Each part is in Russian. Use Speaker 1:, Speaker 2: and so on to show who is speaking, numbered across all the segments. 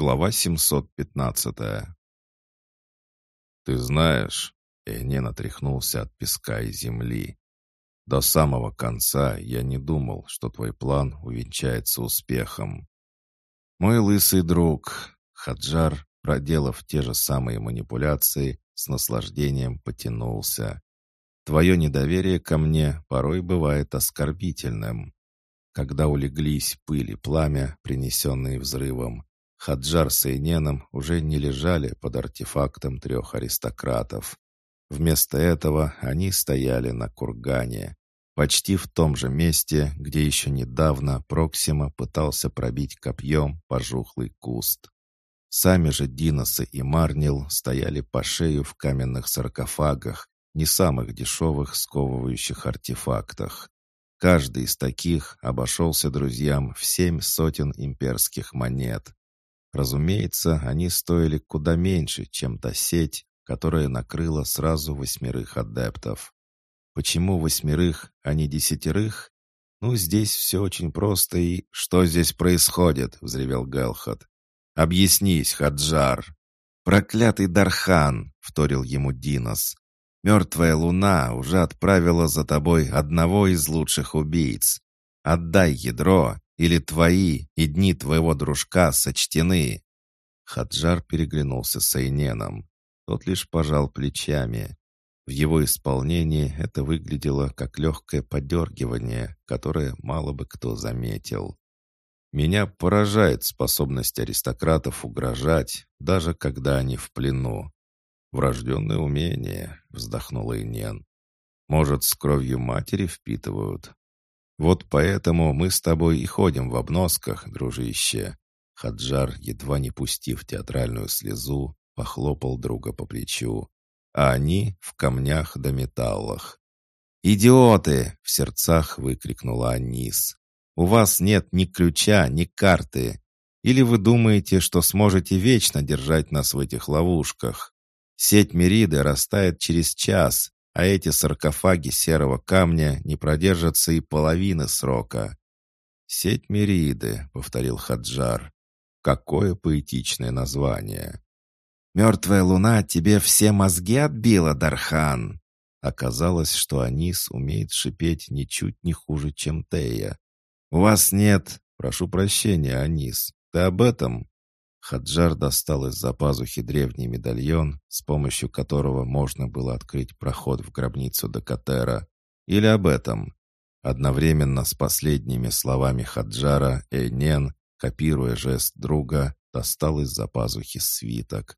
Speaker 1: Глава 715 «Ты знаешь...» — Энен отряхнулся от песка и земли. «До самого конца я не думал, что твой план увенчается успехом. Мой лысый друг, Хаджар, проделав те же самые манипуляции, с наслаждением потянулся. Твое недоверие ко мне порой бывает оскорбительным. Когда улеглись пыль и пламя, принесенные взрывом, Хаджар с Эйненом уже не лежали под артефактом трех аристократов. Вместо этого они стояли на кургане, почти в том же месте, где еще недавно Проксима пытался пробить копьем пожухлый куст. Сами же Диносы и Марнил стояли по шею в каменных саркофагах, не самых дешевых сковывающих артефактах. Каждый из таких обошелся друзьям в семь сотен имперских монет. Разумеется, они стоили куда меньше, чем та сеть, которая накрыла сразу восьмерых адептов. Почему восьмерых, а не десятерых? Ну, здесь все очень просто и... «Что здесь происходит?» — взревел Галхат. «Объяснись, Хаджар!» «Проклятый Дархан!» — вторил ему Динос. «Мертвая луна уже отправила за тобой одного из лучших убийц. Отдай ядро, или твои и дни твоего дружка сочтены?» Хаджар переглянулся с Айненом. Тот лишь пожал плечами. В его исполнении это выглядело как легкое подергивание, которое мало бы кто заметил. «Меня поражает способность аристократов угрожать, даже когда они в плену. Врожденное умение», — вздохнул Инен. «Может, с кровью матери впитывают?» Вот поэтому мы с тобой и ходим в обносках, дружище». Хаджар, едва не пустив театральную слезу, похлопал друга по плечу. А они в камнях да металлах. «Идиоты!» — в сердцах выкрикнула Анис. «У вас нет ни ключа, ни карты. Или вы думаете, что сможете вечно держать нас в этих ловушках? Сеть Мериды растает через час, а эти саркофаги серого камня не продержатся и половины срока. «Сеть Мериды», — повторил Хаджар. «Какое поэтичное название!» «Мертвая луна тебе все мозги отбила, Дархан!» Оказалось, что Анис умеет шипеть ничуть не хуже, чем Тея. «У вас нет...» «Прошу прощения, Анис. Ты об этом?» Хаджар достал из-за пазухи древний медальон, с помощью которого можно было открыть проход в гробницу Декатера. Или об этом. Одновременно с последними словами Хаджара Эйнен, копируя жест друга, достал из-за пазухи свиток.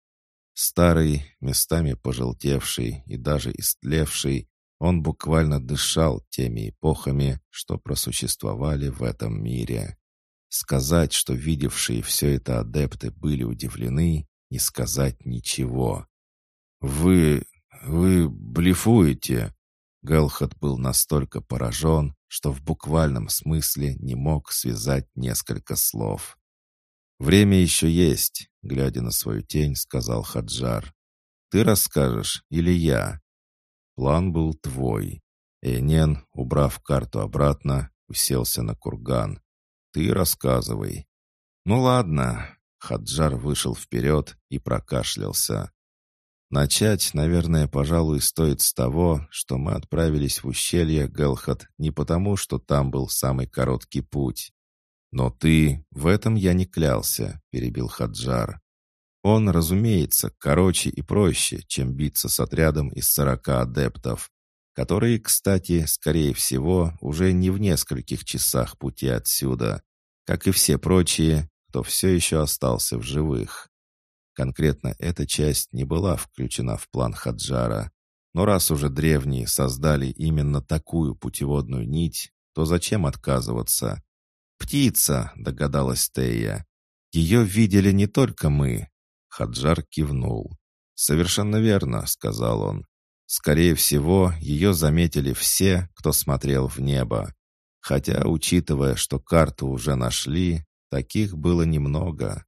Speaker 1: Старый, местами пожелтевший и даже истлевший, он буквально дышал теми эпохами, что просуществовали в этом мире. Сказать, что видевшие все это адепты были удивлены, не сказать ничего. «Вы... вы блефуете!» Гэлхот был настолько поражен, что в буквальном смысле не мог связать несколько слов. «Время еще есть», — глядя на свою тень, сказал Хаджар. «Ты расскажешь или я?» План был твой. Энен, убрав карту обратно, уселся на курган. Ты рассказывай». «Ну ладно». Хаджар вышел вперед и прокашлялся. Начать, наверное, пожалуй, стоит с того, что мы отправились в ущелье Гелхат не потому, что там был самый короткий путь. «Но ты... В этом я не клялся», — перебил Хаджар. «Он, разумеется, короче и проще, чем биться с отрядом из сорока адептов, которые, кстати, скорее всего, уже не в нескольких часах пути отсюда, как и все прочие, кто все еще остался в живых. Конкретно эта часть не была включена в план Хаджара, но раз уже древние создали именно такую путеводную нить, то зачем отказываться? «Птица», — догадалась Тея. «Ее видели не только мы». Хаджар кивнул. «Совершенно верно», — сказал он. Скорее всего, ее заметили все, кто смотрел в небо. Хотя, учитывая, что карту уже нашли, таких было немного.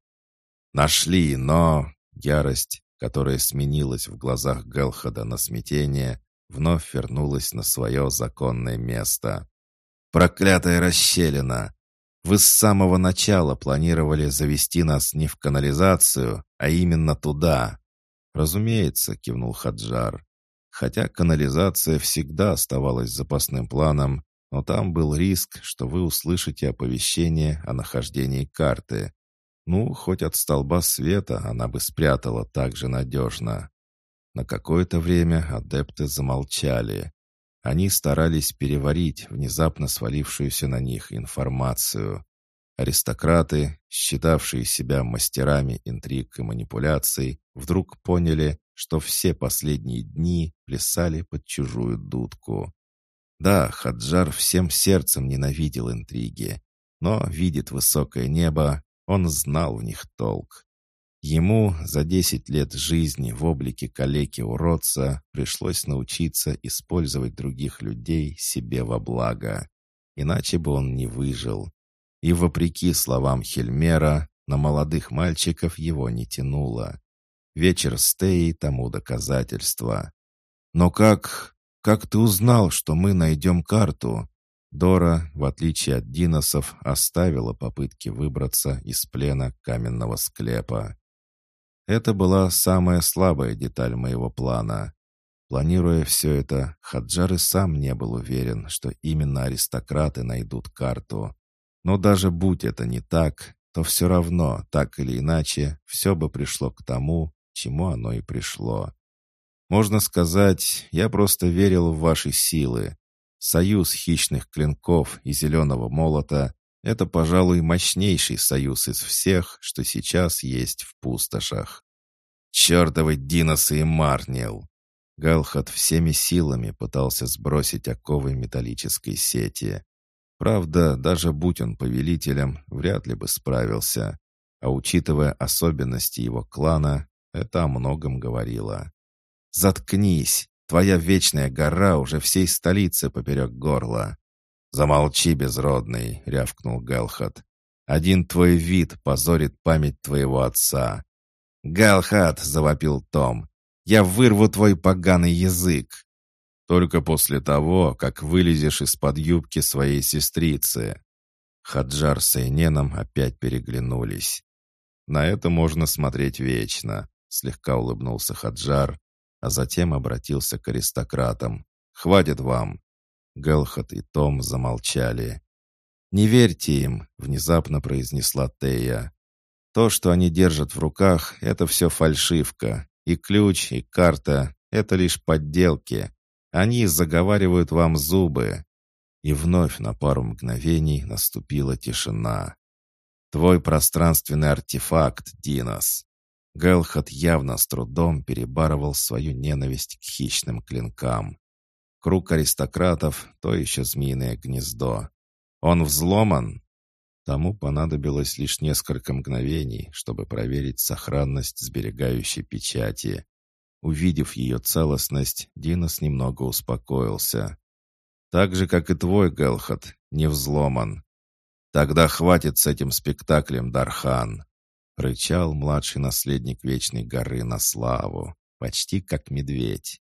Speaker 1: Нашли, но... Ярость, которая сменилась в глазах Гелхада на смятение, вновь вернулась на свое законное место. «Проклятая расщелина! Вы с самого начала планировали завести нас не в канализацию, а именно туда». «Разумеется», — кивнул Хаджар. «Хотя канализация всегда оставалась запасным планом, но там был риск, что вы услышите оповещение о нахождении карты. Ну, хоть от столба света она бы спрятала так же надежно». На какое-то время адепты замолчали. Они старались переварить внезапно свалившуюся на них информацию. Аристократы, считавшие себя мастерами интриг и манипуляций, вдруг поняли, что все последние дни плясали под чужую дудку. Да, Хаджар всем сердцем ненавидел интриги, но, видит высокое небо, он знал в них толк. Ему за десять лет жизни в облике калеки-уродца пришлось научиться использовать других людей себе во благо. Иначе бы он не выжил. И вопреки словам Хельмера, на молодых мальчиков его не тянуло. Вечер с Теей тому доказательство. «Но как... как ты узнал, что мы найдем карту?» Дора, в отличие от диносов, оставила попытки выбраться из плена каменного склепа. Это была самая слабая деталь моего плана. Планируя все это, Хаджар и сам не был уверен, что именно аристократы найдут карту. Но даже будь это не так, то все равно, так или иначе, все бы пришло к тому, чему оно и пришло. Можно сказать, я просто верил в ваши силы. Союз хищных клинков и зеленого молота это, пожалуй, мощнейший союз из всех, что сейчас есть в пустошах. Чертовы Диносы и Марнил! Галхат всеми силами пытался сбросить оковы металлической сети. Правда, даже будь он повелителем, вряд ли бы справился. А учитывая особенности его клана, это о многом говорило. «Заткнись! Твоя вечная гора уже всей столице поперек горла!» «Замолчи, безродный!» — рявкнул Галхат. «Один твой вид позорит память твоего отца». «Галхат!» — завопил Том. «Я вырву твой поганый язык!» «Только после того, как вылезешь из-под юбки своей сестрицы». Хаджар с Эйненом опять переглянулись. «На это можно смотреть вечно», — слегка улыбнулся Хаджар, а затем обратился к аристократам. «Хватит вам! Гелхот и Том замолчали. «Не верьте им», — внезапно произнесла Тея. «То, что они держат в руках, это все фальшивка. И ключ, и карта — это лишь подделки. Они заговаривают вам зубы». И вновь на пару мгновений наступила тишина. «Твой пространственный артефакт, Динос». Гелхот явно с трудом перебарывал свою ненависть к хищным клинкам. Круг аристократов — то еще змеиное гнездо. Он взломан. Тому понадобилось лишь несколько мгновений, чтобы проверить сохранность сберегающей печати. Увидев ее целостность, Динос немного успокоился. «Так же, как и твой, Гелхот, не взломан. Тогда хватит с этим спектаклем, Дархан!» Рычал младший наследник Вечной горы на славу, почти как медведь.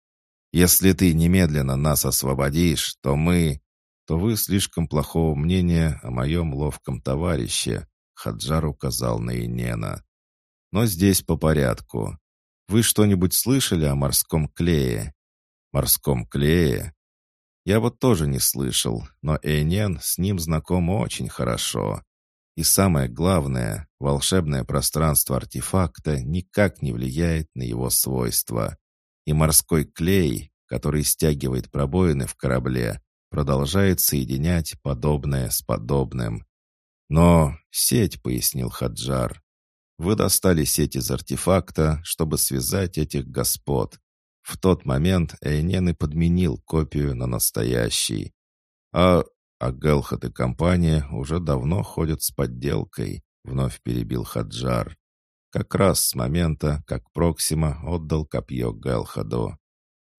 Speaker 1: Если ты немедленно нас освободишь, то мы... То вы слишком плохого мнения о моем ловком товарище», — Хаджар указал на Инена. «Но здесь по порядку. Вы что-нибудь слышали о морском клее?» «Морском клее?» «Я вот тоже не слышал, но Эйнен с ним знаком очень хорошо. И самое главное, волшебное пространство артефакта никак не влияет на его свойства и морской клей, который стягивает пробоины в корабле, продолжает соединять подобное с подобным. «Но сеть», — пояснил Хаджар, — «вы достали сеть из артефакта, чтобы связать этих господ. В тот момент Эйнен и подменил копию на настоящий. А, а Гелхат и компания уже давно ходят с подделкой», — вновь перебил Хаджар. Как раз с момента, как Проксима отдал копье Гелхаду.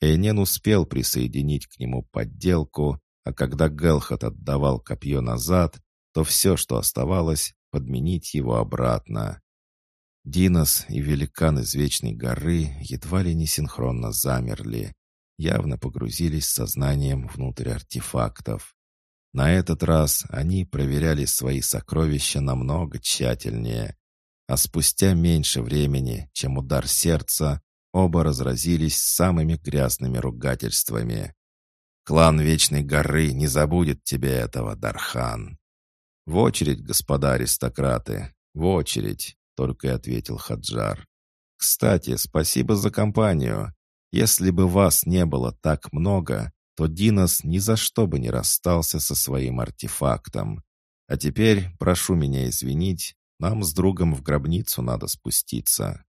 Speaker 1: Эйнен успел присоединить к нему подделку, а когда Гелхад отдавал копье назад, то все, что оставалось, подменить его обратно. Динос и великан из Вечной горы едва ли не синхронно замерли, явно погрузились сознанием внутрь артефактов. На этот раз они проверяли свои сокровища намного тщательнее. А спустя меньше времени, чем удар сердца, оба разразились самыми грязными ругательствами. «Клан Вечной Горы не забудет тебе этого, Дархан!» «В очередь, господа аристократы, в очередь!» — только и ответил Хаджар. «Кстати, спасибо за компанию. Если бы вас не было так много, то Динос ни за что бы не расстался со своим артефактом. А теперь, прошу меня извинить, нам с другом в гробницу надо спуститься».